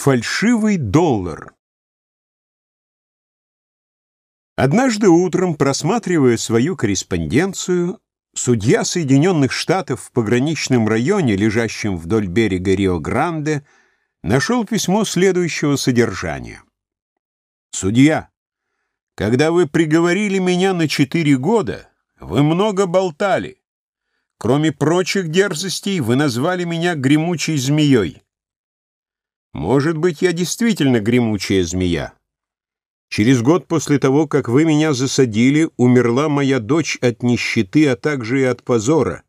Фальшивый доллар Однажды утром, просматривая свою корреспонденцию, судья Соединенных Штатов в пограничном районе, лежащем вдоль берега Рио-Гранде, нашел письмо следующего содержания. «Судья, когда вы приговорили меня на четыре года, вы много болтали. Кроме прочих дерзостей, вы назвали меня гремучей змеей. Может быть, я действительно гремучая змея. Через год после того, как вы меня засадили, умерла моя дочь от нищеты, а также и от позора.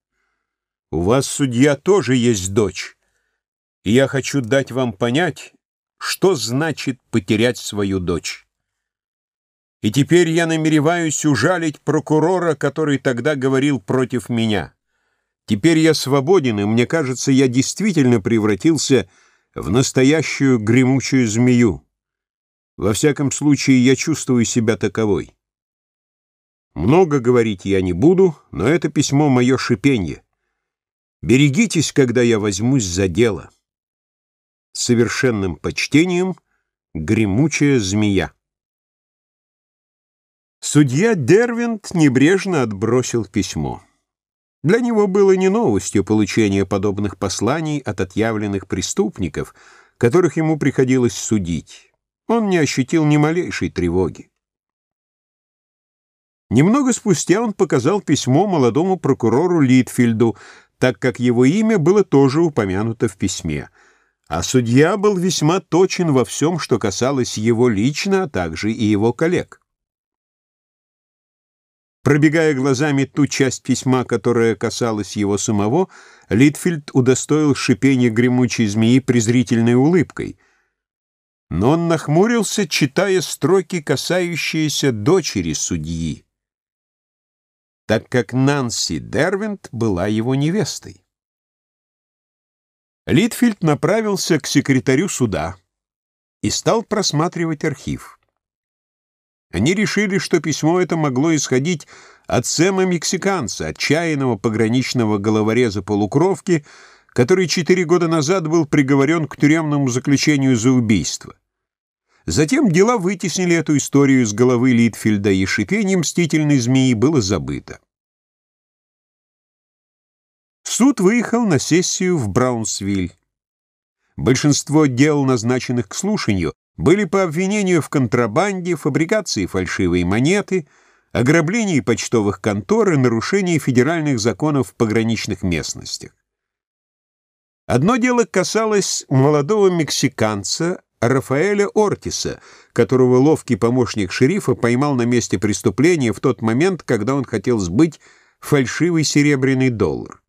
У вас, судья, тоже есть дочь. И я хочу дать вам понять, что значит потерять свою дочь. И теперь я намереваюсь ужалить прокурора, который тогда говорил против меня. Теперь я свободен, и мне кажется, я действительно превратился в в настоящую гремучую змею. Во всяком случае, я чувствую себя таковой. Много говорить я не буду, но это письмо — мое шипенье. Берегитесь, когда я возьмусь за дело. С совершенным почтением гремучая змея. Судья Дервинт небрежно отбросил письмо. Для него было не новостью получение подобных посланий от отъявленных преступников, которых ему приходилось судить. Он не ощутил ни малейшей тревоги. Немного спустя он показал письмо молодому прокурору Литфильду, так как его имя было тоже упомянуто в письме. А судья был весьма точен во всем, что касалось его лично, а также и его коллег. Пробегая глазами ту часть письма, которая касалась его самого, Литфильд удостоил шипения гремучей змеи презрительной улыбкой. Но он нахмурился, читая строки, касающиеся дочери судьи, так как Нанси Дервинт была его невестой. Литфильд направился к секретарю суда и стал просматривать архив. Они решили, что письмо это могло исходить от Сэма-мексиканца, отчаянного пограничного головореза полукровки, который четыре года назад был приговорен к тюремному заключению за убийство. Затем дела вытеснили эту историю из головы Литфильда, и шипение мстительной змеи было забыто. Суд выехал на сессию в Браунсвиль. Большинство дел, назначенных к слушанию, были по обвинению в контрабанде, фабрикации фальшивой монеты, ограблении почтовых контор и нарушении федеральных законов в пограничных местностях. Одно дело касалось молодого мексиканца Рафаэля Ортиса, которого ловкий помощник шерифа поймал на месте преступления в тот момент, когда он хотел сбыть фальшивый серебряный доллар.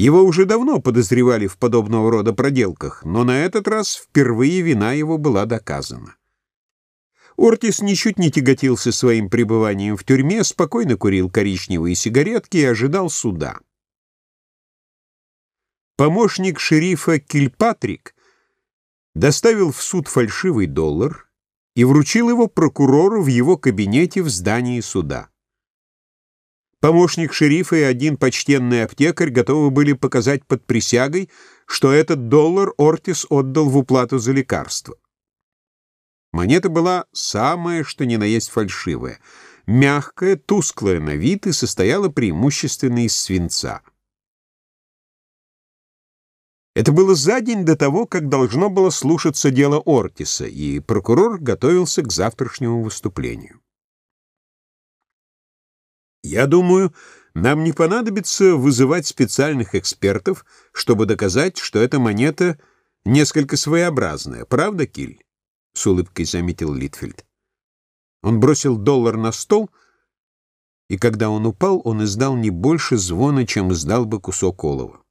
Его уже давно подозревали в подобного рода проделках, но на этот раз впервые вина его была доказана. Ортис ничуть не тяготился своим пребыванием в тюрьме, спокойно курил коричневые сигаретки и ожидал суда. Помощник шерифа Кильпатрик доставил в суд фальшивый доллар и вручил его прокурору в его кабинете в здании суда. Помощник шерифа и один почтенный аптекарь готовы были показать под присягой, что этот доллар Ортис отдал в уплату за лекарство. Монета была самая, что ни на есть фальшивая, мягкая, тусклая на вид и состояла преимущественно из свинца. Это было за день до того, как должно было слушаться дело Ортиса, и прокурор готовился к завтрашнему выступлению. Я думаю, нам не понадобится вызывать специальных экспертов, чтобы доказать, что эта монета несколько своеобразная. Правда, Киль? — с улыбкой заметил Литфельд. Он бросил доллар на стол, и когда он упал, он издал не больше звона, чем издал бы кусок олова.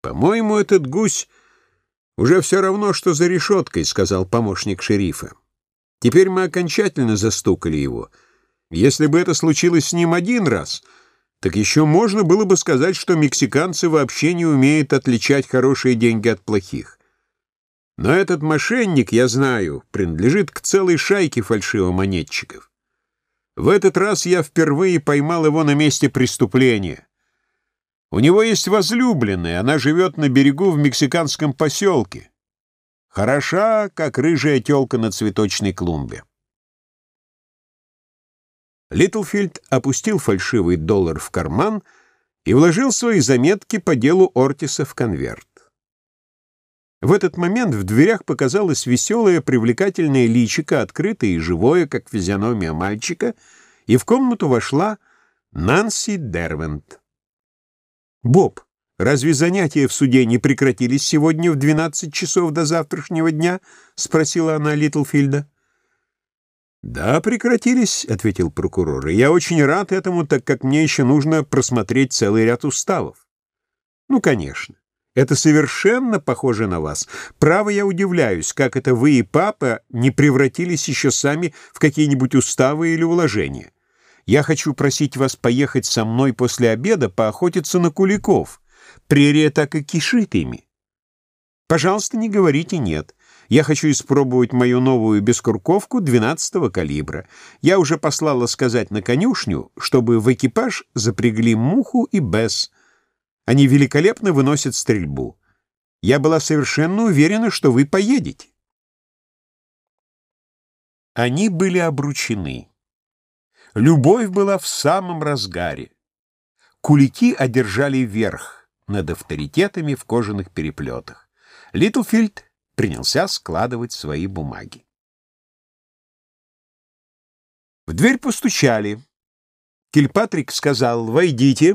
«По-моему, этот гусь уже все равно, что за решеткой», — сказал помощник шерифа. «Теперь мы окончательно застукали его». Если бы это случилось с ним один раз, так еще можно было бы сказать, что мексиканцы вообще не умеют отличать хорошие деньги от плохих. Но этот мошенник, я знаю, принадлежит к целой шайке фальшивомонетчиков. В этот раз я впервые поймал его на месте преступления. У него есть возлюбленная, она живет на берегу в мексиканском поселке. Хороша, как рыжая телка на цветочной клумбе. Литлфильд опустил фальшивый доллар в карман и вложил свои заметки по делу Ортиса в конверт. В этот момент в дверях показалось веселое, привлекательное личико, открытое и живое, как физиономия мальчика, и в комнату вошла Нанси Дервент. «Боб, разве занятия в суде не прекратились сегодня в 12 часов до завтрашнего дня?» — спросила она Литлфильда. «Да, прекратились», — ответил прокурор. «И я очень рад этому, так как мне еще нужно просмотреть целый ряд уставов». «Ну, конечно. Это совершенно похоже на вас. Право, я удивляюсь, как это вы и папа не превратились еще сами в какие-нибудь уставы или уложения. Я хочу просить вас поехать со мной после обеда поохотиться на куликов. Прерия так и кишит ими. Пожалуйста, не говорите «нет». Я хочу испробовать мою новую бескурковку 12-го калибра. Я уже послала сказать на конюшню, чтобы в экипаж запрягли муху и бес. Они великолепно выносят стрельбу. Я была совершенно уверена, что вы поедете. Они были обручены. Любовь была в самом разгаре. Кулики одержали верх над авторитетами в кожаных переплетах. Литлфильд принялся складывать свои бумаги. В дверь постучали. Кильпатрик сказал «Войдите».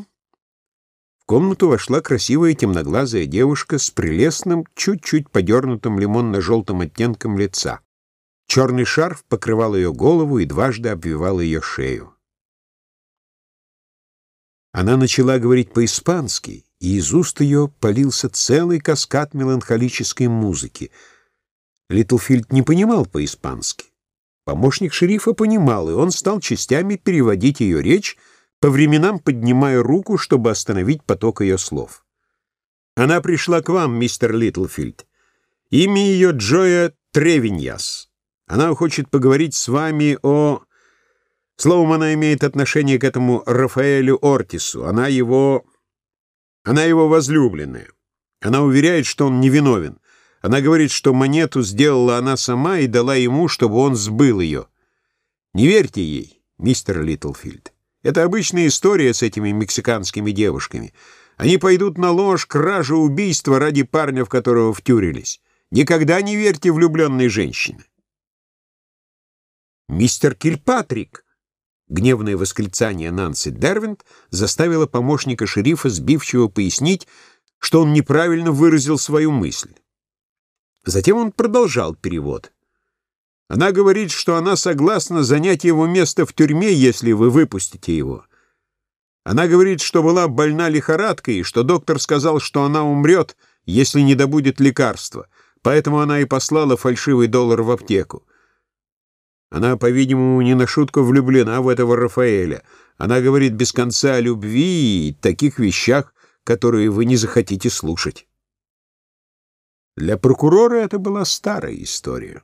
В комнату вошла красивая темноглазая девушка с прелестным, чуть-чуть подернутым лимонно-желтым оттенком лица. Черный шарф покрывал ее голову и дважды обвивал ее шею. Она начала говорить по-испански, и из уст ее полился целый каскад меланхолической музыки. Литлфильд не понимал по-испански. Помощник шерифа понимал, и он стал частями переводить ее речь, по временам поднимая руку, чтобы остановить поток ее слов. «Она пришла к вам, мистер Литлфильд. Имя ее Джоя Тревиньяс. Она хочет поговорить с вами о... Словом, она имеет отношение к этому Рафаэлю Ортису. Она его... Она его возлюбленная. Она уверяет, что он невиновен. Она говорит, что монету сделала она сама и дала ему, чтобы он сбыл ее. Не верьте ей, мистер Литлфилд. Это обычная история с этими мексиканскими девушками. Они пойдут на ложь, кражу, убийство ради парня, в которого втюрились. Никогда не верьте влюбленной женщине. «Мистер Кильпатрик!» Гневное восклицание Нанси Дервинт заставило помощника шерифа сбивчиво пояснить, что он неправильно выразил свою мысль. Затем он продолжал перевод. Она говорит, что она согласна занять его место в тюрьме, если вы выпустите его. Она говорит, что была больна лихорадкой, и что доктор сказал, что она умрет, если не добудет лекарства, поэтому она и послала фальшивый доллар в аптеку. Она, по-видимому, не на шутку влюблена в этого Рафаэля. Она говорит без конца о любви и таких вещах, которые вы не захотите слушать. Для прокурора это была старая история.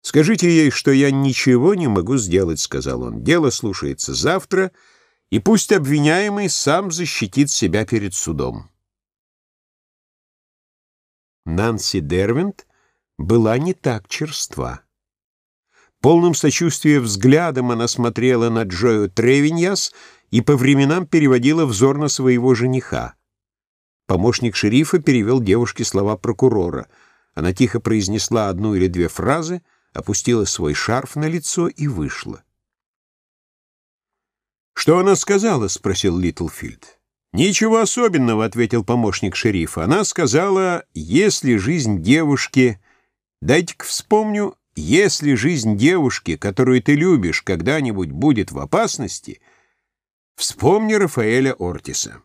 «Скажите ей, что я ничего не могу сделать», — сказал он. «Дело слушается завтра, и пусть обвиняемый сам защитит себя перед судом». Нанси Дервинт была не так черства. Полным сочувствия взглядом она смотрела на Джою Тревиньяс и по временам переводила взор на своего жениха. Помощник шерифа перевел девушке слова прокурора. Она тихо произнесла одну или две фразы, опустила свой шарф на лицо и вышла. «Что она сказала?» — спросил Литлфильд. «Ничего особенного», — ответил помощник шерифа. «Она сказала, если жизнь девушки...» «Дайте-ка вспомню...» Если жизнь девушки, которую ты любишь, когда-нибудь будет в опасности, вспомни Рафаэля Ортиса.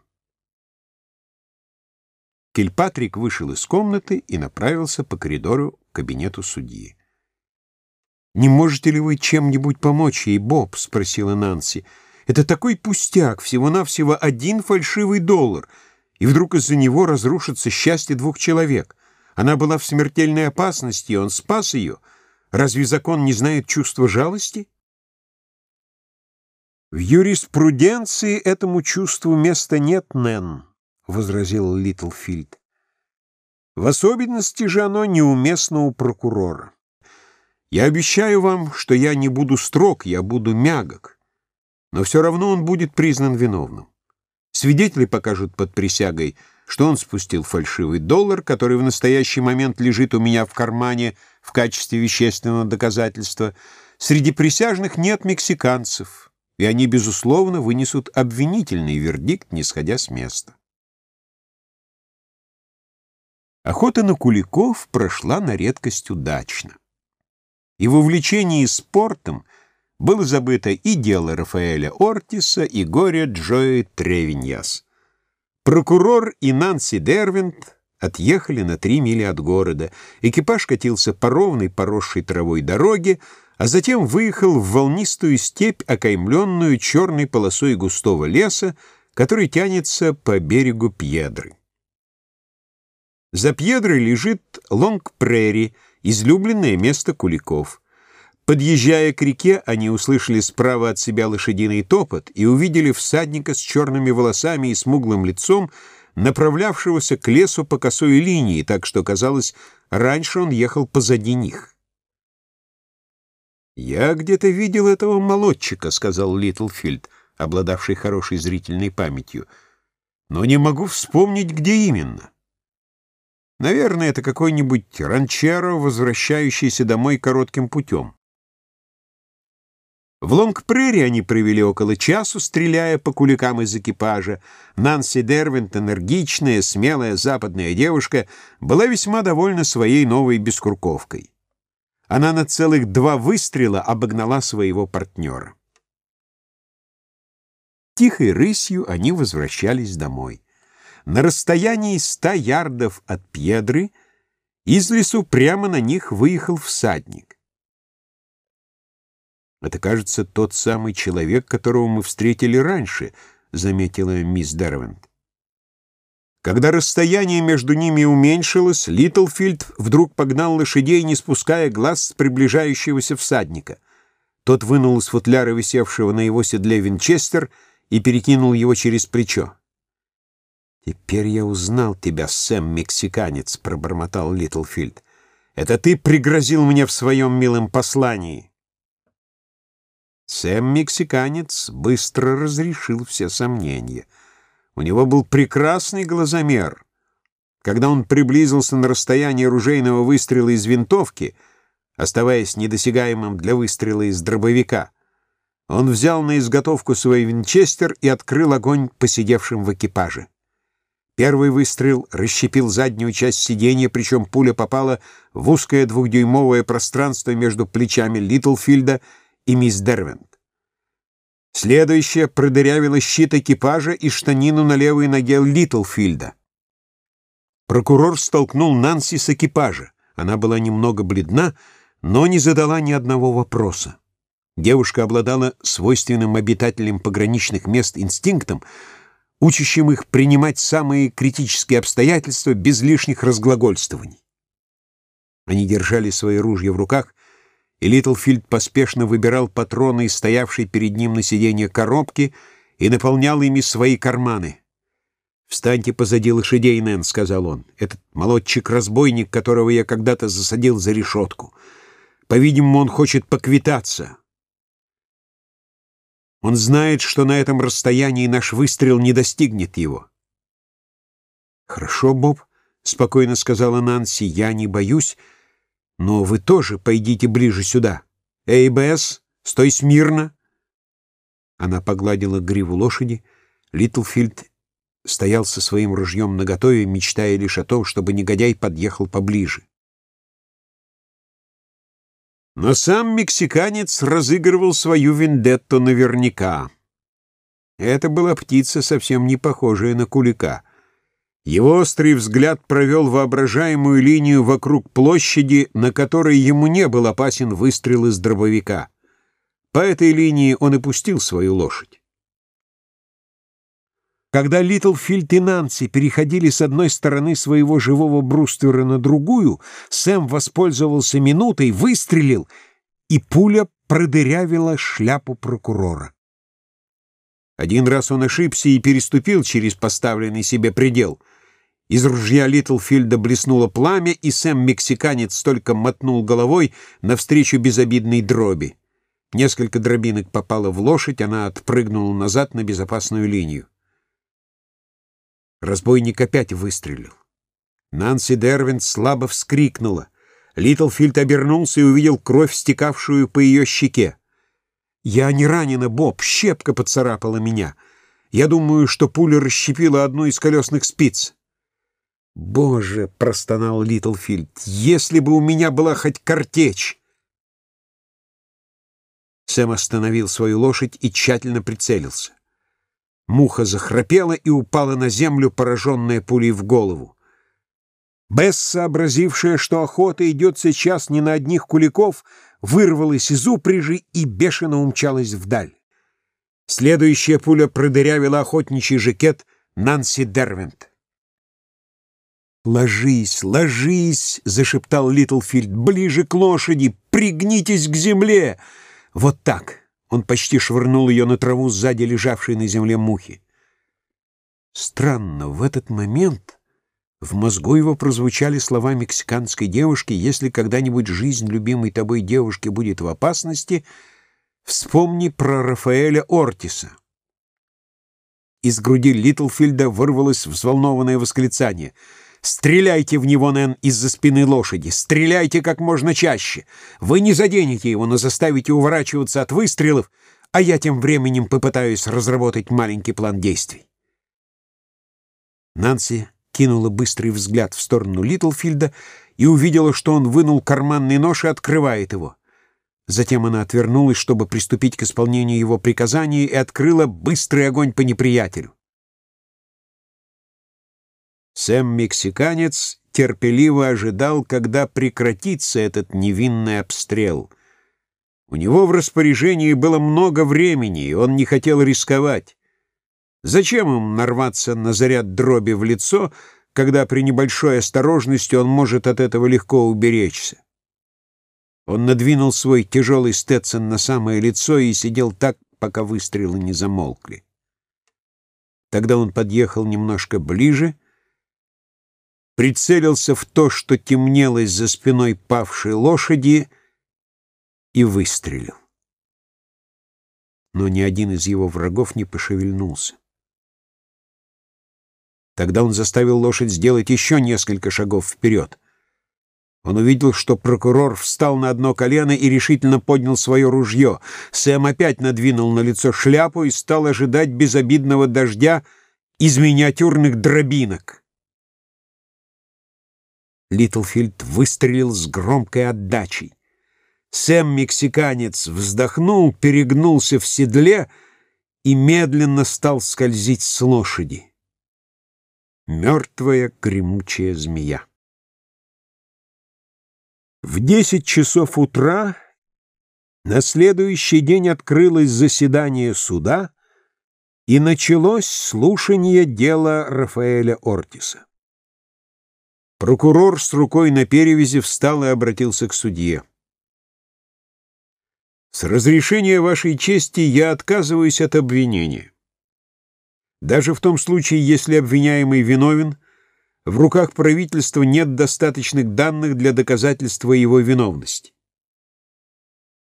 Кильпатрик вышел из комнаты и направился по коридору к кабинету судьи. «Не можете ли вы чем-нибудь помочь ей, Боб?» — спросила Нанси. «Это такой пустяк, всего-навсего один фальшивый доллар, и вдруг из-за него разрушится счастье двух человек. Она была в смертельной опасности, и он спас ее». Разве закон не знает чувства жалости? «В юриспруденции этому чувству места нет, Нэн», — возразил Литлфильд. «В особенности же оно неуместно у прокурора. Я обещаю вам, что я не буду строг, я буду мягок, но все равно он будет признан виновным. Свидетели покажут под присягой, что он спустил фальшивый доллар, который в настоящий момент лежит у меня в кармане в качестве вещественного доказательства. Среди присяжных нет мексиканцев» и они, безусловно, вынесут обвинительный вердикт, не сходя с места. Охота на куликов прошла на редкость удачно. И в увлечении спортом было забыто и дело Рафаэля Ортиса, и горе Джои Тревиньяс. Прокурор и Нанси Дервинт отъехали на три мили от города. Экипаж катился по ровной, поросшей травой дороге, а затем выехал в волнистую степь, окаймленную черной полосой густого леса, который тянется по берегу Пьедры. За Пьедрой лежит Лонг-Прерри, излюбленное место куликов. Подъезжая к реке, они услышали справа от себя лошадиный топот и увидели всадника с черными волосами и смуглым лицом, направлявшегося к лесу по косой линии, так что, казалось, раньше он ехал позади них. «Я где-то видел этого молодчика», — сказал Литлфильд, обладавший хорошей зрительной памятью, «но не могу вспомнить, где именно. Наверное, это какой-нибудь ранчеро, возвращающийся домой коротким путем». В Лонг-Прерри они провели около часу, стреляя по куликам из экипажа. Нанси Дервинт, энергичная, смелая западная девушка, была весьма довольна своей новой бескурковкой. Она на целых два выстрела обогнала своего партнера. Тихой рысью они возвращались домой. На расстоянии ста ярдов от Пьедры из лесу прямо на них выехал всадник. «Это, кажется, тот самый человек, которого мы встретили раньше», — заметила мисс Дервент. Когда расстояние между ними уменьшилось, Литлфилд вдруг погнал лошадей, не спуская глаз с приближающегося всадника. Тот вынул из футляра висевшего на его седле винчестер и перекинул его через плечо. «Теперь я узнал тебя, Сэм-мексиканец», — пробормотал Литлфилд. «Это ты пригрозил мне в своем милом послании». Сэм-мексиканец быстро разрешил все сомнения — у него был прекрасный глазомер. Когда он приблизился на расстояние ружейного выстрела из винтовки, оставаясь недосягаемым для выстрела из дробовика, он взял на изготовку свой винчестер и открыл огонь посидевшим в экипаже. Первый выстрел расщепил заднюю часть сиденья, причем пуля попала в узкое двухдюймовое пространство между плечами Литлфилда и мисс Дервент. Следующая продырявила щит экипажа и штанину на левой ноге Литлфилда. Прокурор столкнул Нанси с экипажа. Она была немного бледна, но не задала ни одного вопроса. Девушка обладала свойственным обитателям пограничных мест инстинктом, учащим их принимать самые критические обстоятельства без лишних разглагольствований. Они держали свои ружья в руках и Литлфилд поспешно выбирал патроны из стоявшей перед ним на сиденье коробки и наполнял ими свои карманы. «Встаньте позади лошадей, Нэн», — сказал он. «Этот молодчик-разбойник, которого я когда-то засадил за решетку. По-видимому, он хочет поквитаться. Он знает, что на этом расстоянии наш выстрел не достигнет его». «Хорошо, Боб», — спокойно сказала Нанси, — «я не боюсь». Но вы тоже пойдите ближе сюда. Эй, Бесс, стой смирно!» Она погладила гриву лошади. Литлфилд стоял со своим ружьем наготове, мечтая лишь о том, чтобы негодяй подъехал поближе. Но сам мексиканец разыгрывал свою вендетту наверняка. Это была птица, совсем не похожая на кулика — его острый взгляд провел воображаемую линию вокруг площади, на которой ему не был опасен выстрел из дробовика. По этой линии он и пустил свою лошадь. Когда Литлфильд и Нанси переходили с одной стороны своего живого бруствера на другую, Сэм воспользовался минутой, выстрелил, и пуля продырявила шляпу прокурора. Один раз он ошибся и переступил через поставленный себе предел. Из ружья Литлфилда блеснуло пламя, и Сэм-мексиканец только мотнул головой навстречу безобидной дроби. Несколько дробинок попало в лошадь, она отпрыгнула назад на безопасную линию. Разбойник опять выстрелил. Нанси Дервин слабо вскрикнула. Литлфилд обернулся и увидел кровь, стекавшую по ее щеке. «Я не ранена, Боб, щепка поцарапала меня. Я думаю, что пуля расщепила одну из колесных спиц». «Боже!» — простонал Литлфилд. «Если бы у меня была хоть картечь!» Сэм остановил свою лошадь и тщательно прицелился. Муха захрапела и упала на землю, пораженная пулей в голову. Бесс, сообразившая, что охота идет сейчас не на одних куликов, вырвалась из упряжи и бешено умчалась вдаль. Следующая пуля продырявила охотничий жакет Нанси Дервент. «Ложись, ложись!» — зашептал Литлфилд. «Ближе к лошади! Пригнитесь к земле!» «Вот так!» — он почти швырнул ее на траву сзади лежавшей на земле мухи. Странно, в этот момент... В мозгу его прозвучали слова мексиканской девушки «Если когда-нибудь жизнь любимой тобой девушки будет в опасности, вспомни про Рафаэля Ортиса». Из груди Литлфилда вырвалось взволнованное восклицание. «Стреляйте в него, Нэн, из-за спины лошади! Стреляйте как можно чаще! Вы не заденете его, но заставите уворачиваться от выстрелов, а я тем временем попытаюсь разработать маленький план действий». Нанси кинула быстрый взгляд в сторону Литлфилда и увидела, что он вынул карманный нож и открывает его. Затем она отвернулась, чтобы приступить к исполнению его приказания, и открыла быстрый огонь по неприятелю. Сэм-мексиканец терпеливо ожидал, когда прекратится этот невинный обстрел. У него в распоряжении было много времени, и он не хотел рисковать. Зачем им нарваться на заряд дроби в лицо, когда при небольшой осторожности он может от этого легко уберечься? Он надвинул свой тяжелый стетсон на самое лицо и сидел так, пока выстрелы не замолкли. Тогда он подъехал немножко ближе, прицелился в то, что темнелось за спиной павшей лошади, и выстрелил. Но ни один из его врагов не пошевельнулся. Тогда он заставил лошадь сделать еще несколько шагов вперед. Он увидел, что прокурор встал на одно колено и решительно поднял свое ружье. Сэм опять надвинул на лицо шляпу и стал ожидать безобидного дождя из миниатюрных дробинок. Литлфилд выстрелил с громкой отдачей. Сэм-мексиканец вздохнул, перегнулся в седле и медленно стал скользить с лошади мертвая гремучая змея. В десять часов утра на следующий день открылось заседание суда и началось слушание дела Рафаэля Ортиса. Прокурор с рукой на перевязи встал и обратился к судье. «С разрешения вашей чести я отказываюсь от обвинения. Даже в том случае, если обвиняемый виновен, в руках правительства нет достаточных данных для доказательства его виновности.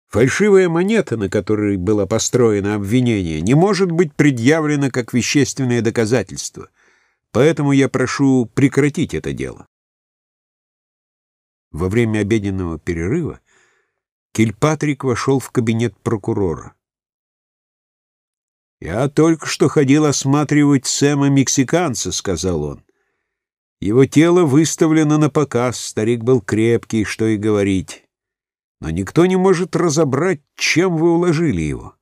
Фальшивая монета, на которой было построено обвинение, не может быть предъявлена как вещественное доказательство, поэтому я прошу прекратить это дело. Во время обеденного перерыва Кильпатрик вошел в кабинет прокурора. «Я только что ходил осматривать Сэма-мексиканца», — сказал он. «Его тело выставлено на показ, старик был крепкий, что и говорить. Но никто не может разобрать, чем вы уложили его.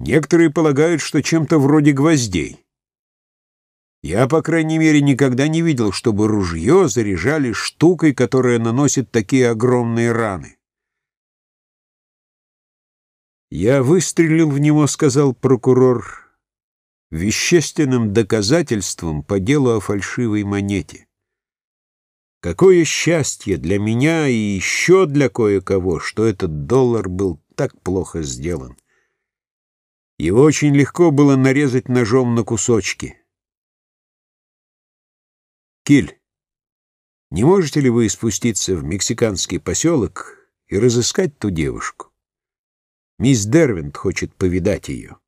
Некоторые полагают, что чем-то вроде гвоздей. Я, по крайней мере, никогда не видел, чтобы ружье заряжали штукой, которая наносит такие огромные раны. «Я выстрелил в него», — сказал прокурор, — «вещественным доказательством по делу о фальшивой монете. Какое счастье для меня и еще для кое-кого, что этот доллар был так плохо сделан. Его очень легко было нарезать ножом на кусочки. Киль, не можете ли вы спуститься в мексиканский поселок и разыскать ту девушку? Мисс Дервинт хочет повидать ее.